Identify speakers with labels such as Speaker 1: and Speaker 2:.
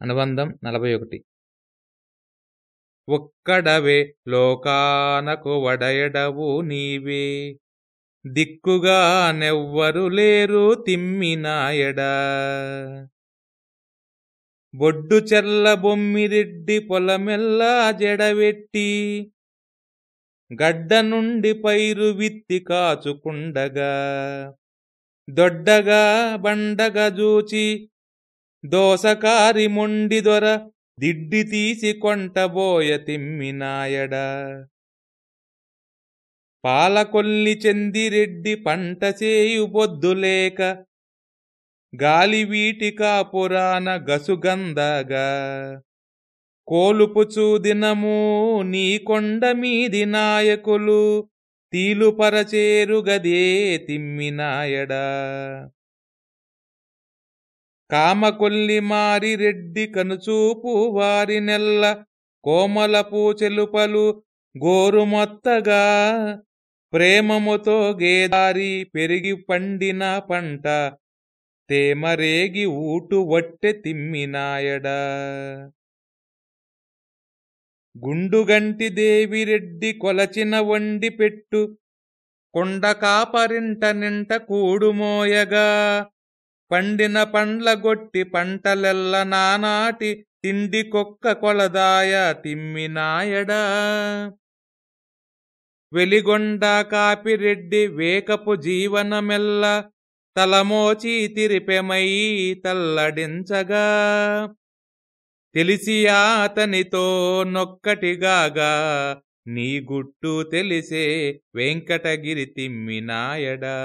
Speaker 1: అనుబంధం నలభై ఒకటి ఒక్కడవే లోకానకు వడయడవు నీవే. దిక్కుగా నెవ్వరు లేరు తిమ్మినాయడా బొడ్డు చెల్ల బొమ్మిరెడ్డి పొలమెల్లా జడవెట్టి గడ్డ నుండి పైరు విత్తి కాచుకుండగా. దొడ్డగా బండగా జూచి దోసకారి మొండి దొర దిడ్డి తీసి కొంటబోయ తిమ్మినాయడా పాలకొల్లి చెందిరెడ్డి పంట చేయు బొద్దులేక గాలి వీటి కాపురాన గసుగందగా కోలుపుచూ దినము నీ కొండ మీది నాయకులు తీలుపరచేరుగదే తిమ్మినాయడా కామకొల్లి మారి రెడ్డి కనుచూపు వారి నెల్ల కోమలపు చెలుపలు గోరుమొత్తగా ప్రేమముతో గేదారి పెరిగి పండిన పంట తేమరేగి ఊటు వట్టె తిమ్మినాయడా. గుండుగంటి దేవిరెడ్డి కొలచిన వండి పెట్టు కొండ కాపరింట నింట కూడుమోయగా పండిన పండ్ల గొట్టి పంటలెల్ల నానాటి తిండి కొక్క కొలదాయ తిమ్మినాయడా. వెలిగొండ కాపిరెడ్డి వేకపు జీవనమెల్ల తలమోచి తిరిపెమై తల్లడించగా. తెలిసి అతనితో నొక్కటిగాగా నీ గుట్టు తెలిసే వెంకటగిరి తిమ్మినాయడా.